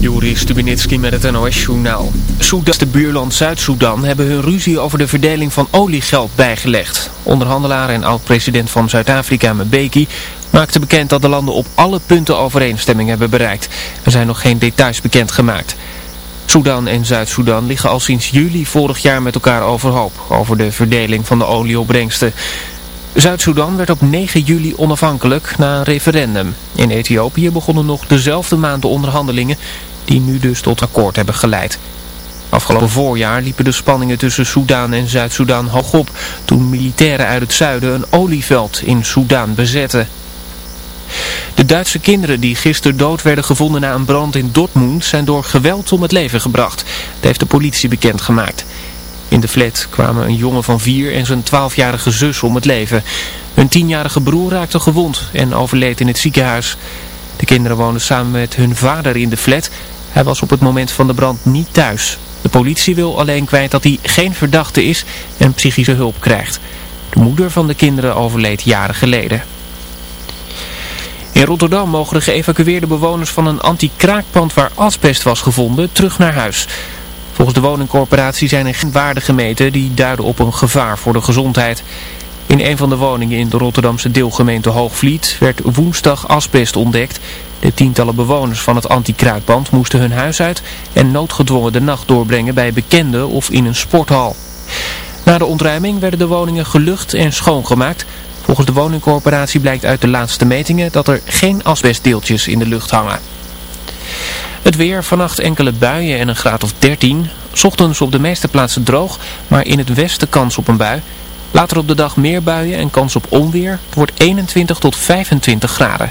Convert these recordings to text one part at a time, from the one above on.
Juri Stubinitski met het NOS-journaal. Soedan de buurland Zuid-Soedan hebben hun ruzie over de verdeling van oliegeld bijgelegd. Onderhandelaar en oud-president van Zuid-Afrika Mbeki maakte bekend dat de landen op alle punten overeenstemming hebben bereikt. Er zijn nog geen details bekendgemaakt. Soedan en Zuid-Soedan liggen al sinds juli vorig jaar met elkaar overhoop over de verdeling van de olieopbrengsten. Zuid-Soedan werd op 9 juli onafhankelijk na een referendum. In Ethiopië begonnen nog dezelfde maand de onderhandelingen die nu dus tot akkoord hebben geleid. Afgelopen voorjaar liepen de spanningen tussen Soedan en Zuid-Soedan hoog op toen militairen uit het zuiden een olieveld in Soedan bezetten. De Duitse kinderen die gisteren dood werden gevonden na een brand in Dortmund zijn door geweld om het leven gebracht. Dat heeft de politie bekendgemaakt. In de flat kwamen een jongen van vier en zijn twaalfjarige zus om het leven. Hun tienjarige broer raakte gewond en overleed in het ziekenhuis. De kinderen woonden samen met hun vader in de flat. Hij was op het moment van de brand niet thuis. De politie wil alleen kwijt dat hij geen verdachte is en psychische hulp krijgt. De moeder van de kinderen overleed jaren geleden. In Rotterdam mogen de geëvacueerde bewoners van een anti-kraakpand waar asbest was gevonden terug naar huis. Volgens de woningcorporatie zijn er geen waarden gemeten die duiden op een gevaar voor de gezondheid. In een van de woningen in de Rotterdamse deelgemeente Hoogvliet werd woensdag asbest ontdekt. De tientallen bewoners van het anti-kraakband moesten hun huis uit en noodgedwongen de nacht doorbrengen bij bekenden of in een sporthal. Na de ontruiming werden de woningen gelucht en schoongemaakt. Volgens de woningcorporatie blijkt uit de laatste metingen dat er geen asbestdeeltjes in de lucht hangen. Het weer, vannacht enkele buien en een graad of 13. Ochtends op de meeste plaatsen droog, maar in het westen kans op een bui. Later op de dag meer buien en kans op onweer. Het wordt 21 tot 25 graden.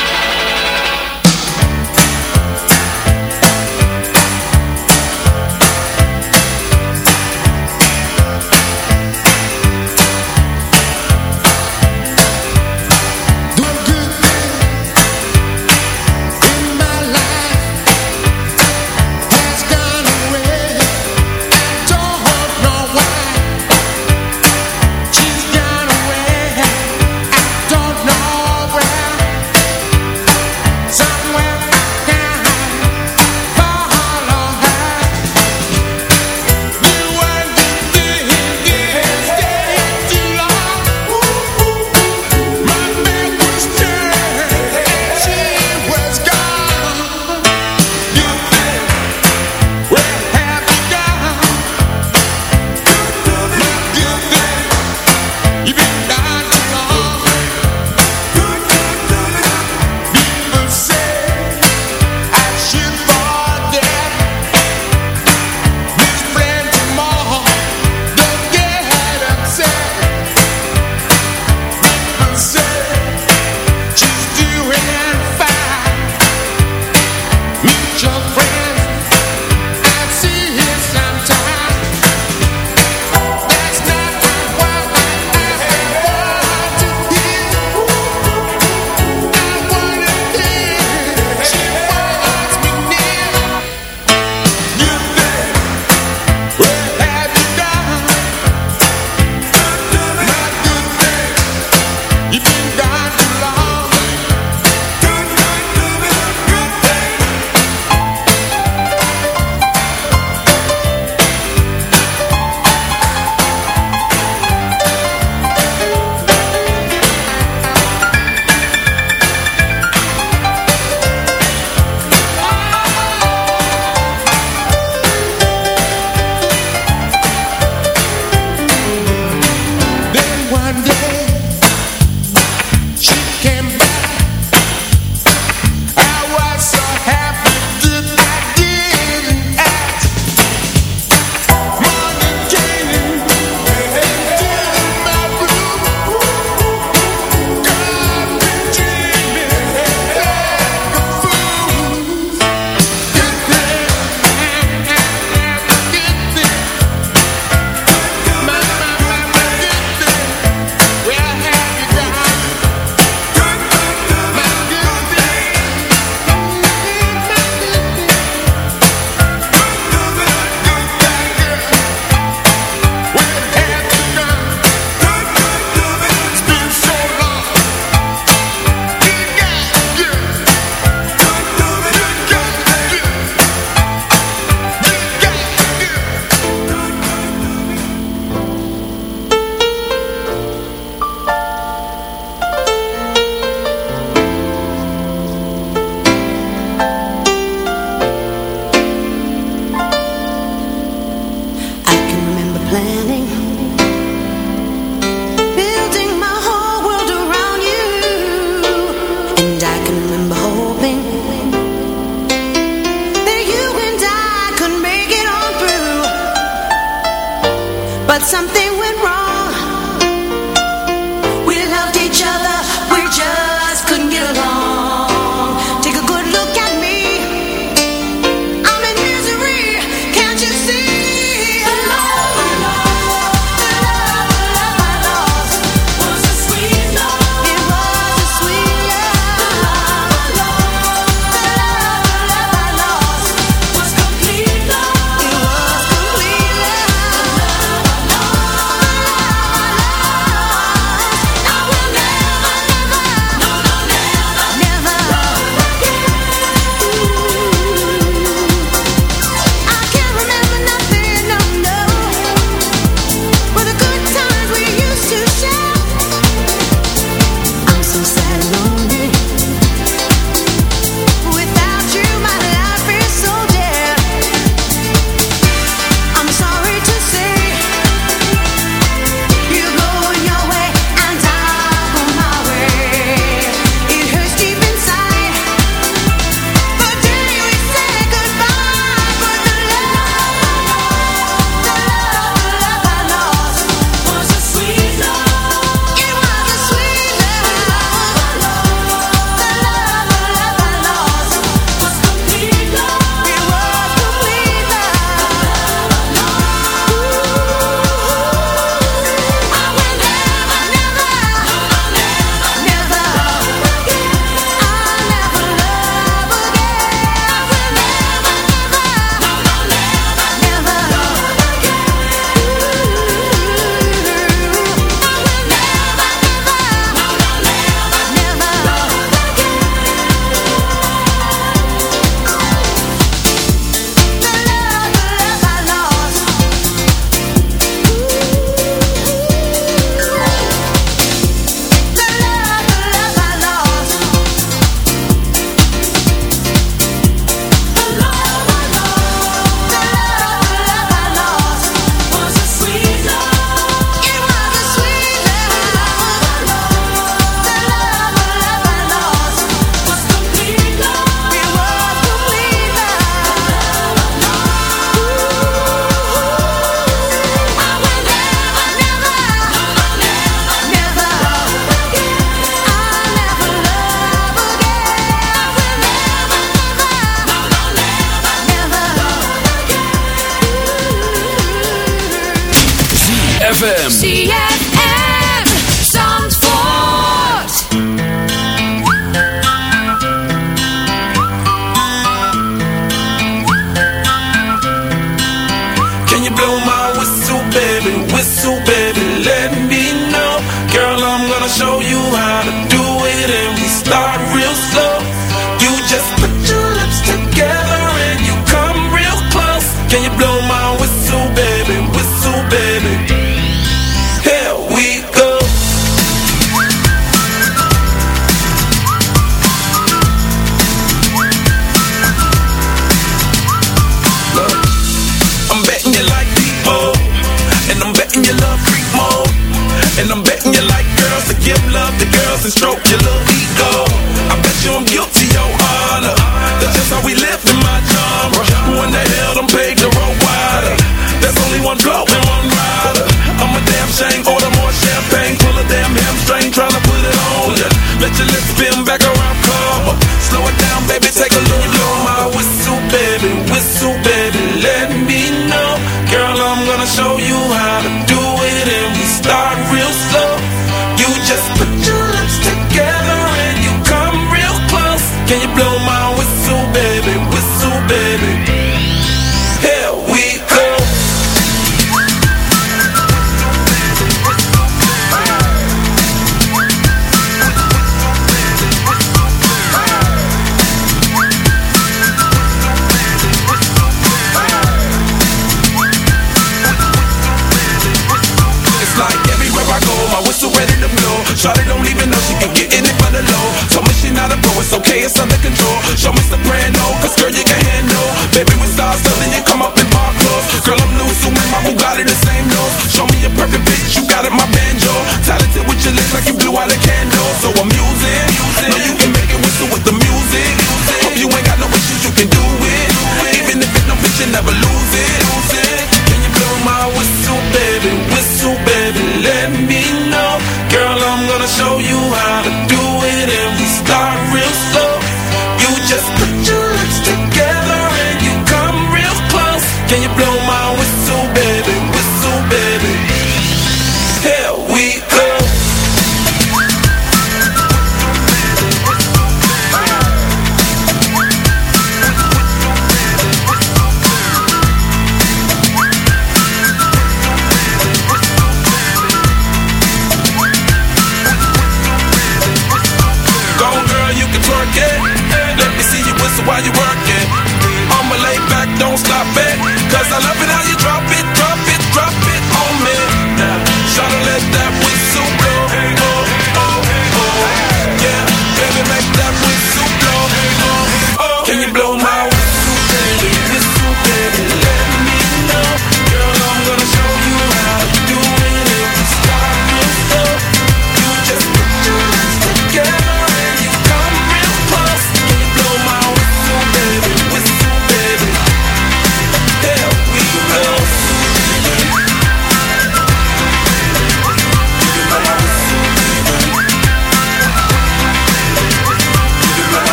stroke your love.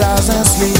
thousands sleep.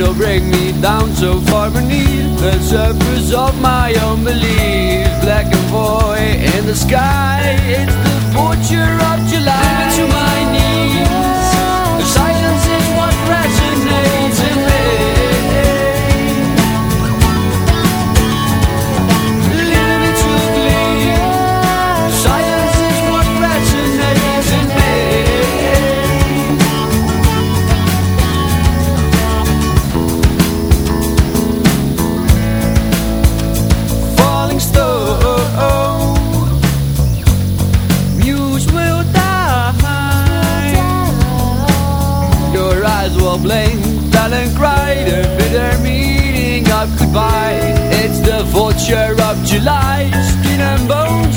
it'll bring me down so far beneath the surface of my own belief. Black and void in the sky, it's the torture of July. of goodbye. It's the vulture of July, skin and.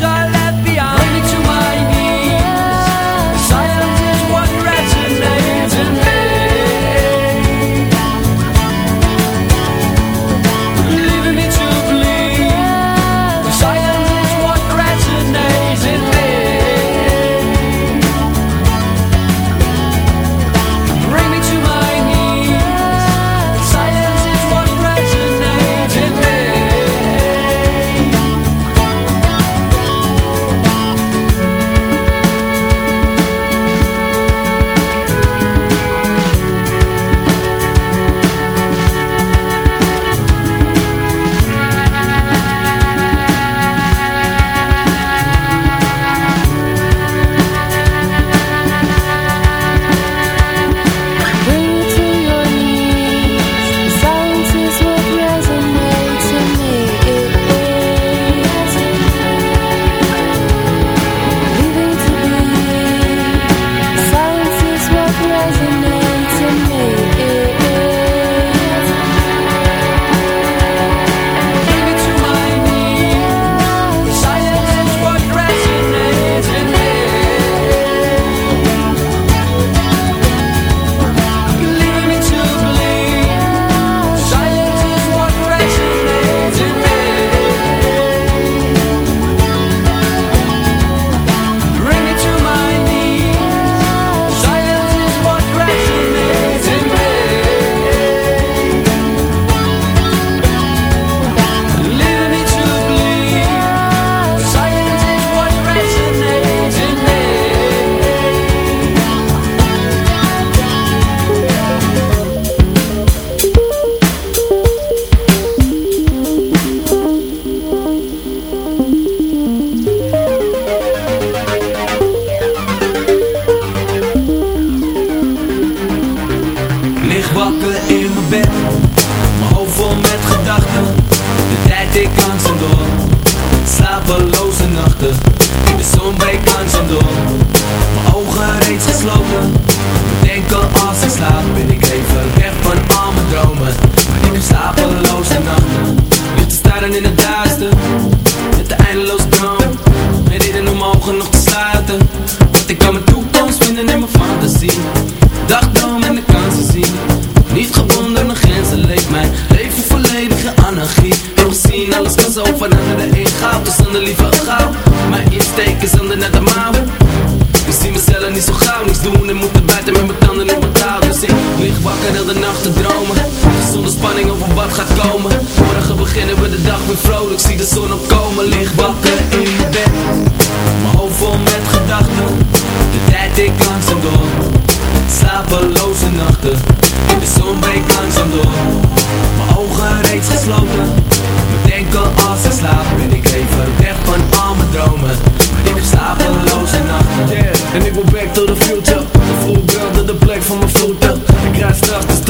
Alles kan zo veranderen in goud. Dus dan de liever gauw Mijn insteek is ander naar de mouw ik zie mezelf niet zo gauw niks doen en moeten buiten met mijn tanden in mijn touw Dus ik lig wakker heel de nacht te dromen. Zonder spanning over wat gaat komen. Morgen beginnen we de dag weer vrolijk Zie de zon opkomen, lig wakker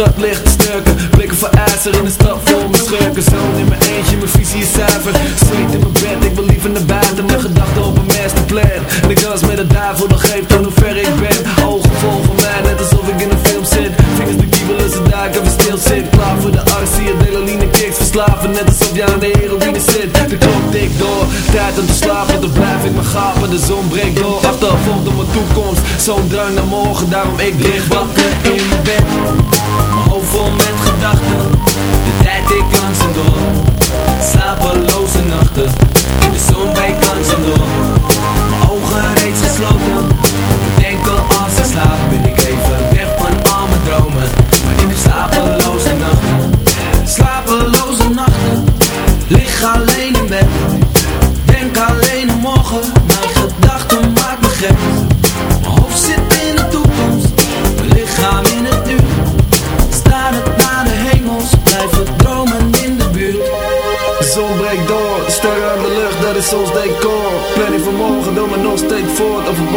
stad licht te Blikken voor ijzer in de stad vol mijn schurken. Zoon in mijn eentje, mijn visie is zuiver. Zweet in mijn bed, ik wil liever naar buiten. Mijn gedachten op een masterplan. En ik dans met de duivel, dat geeft aan hoe ver ik ben. Ogen volgen mij, net alsof ik in een film zit. Vingers de kiebelen, ze duiken, we stil zit. Klaar voor de arts, adrenaline kicks. Verslaven, net alsof je aan de heroïne zit. De klok tikt door, tijd om te slapen. Dan blijf ik maar gapen, de zon breekt door. Achtervolgd op mijn toekomst, zo'n drang naar morgen Daarom ik lig wakker in mijn bed. Mijn vol met gedachten. De tijd ik langzaam door. Slapeloze nachten. De zon breekt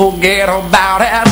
forget about it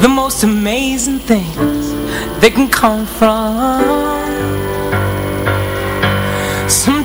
The most amazing things That can come from. Some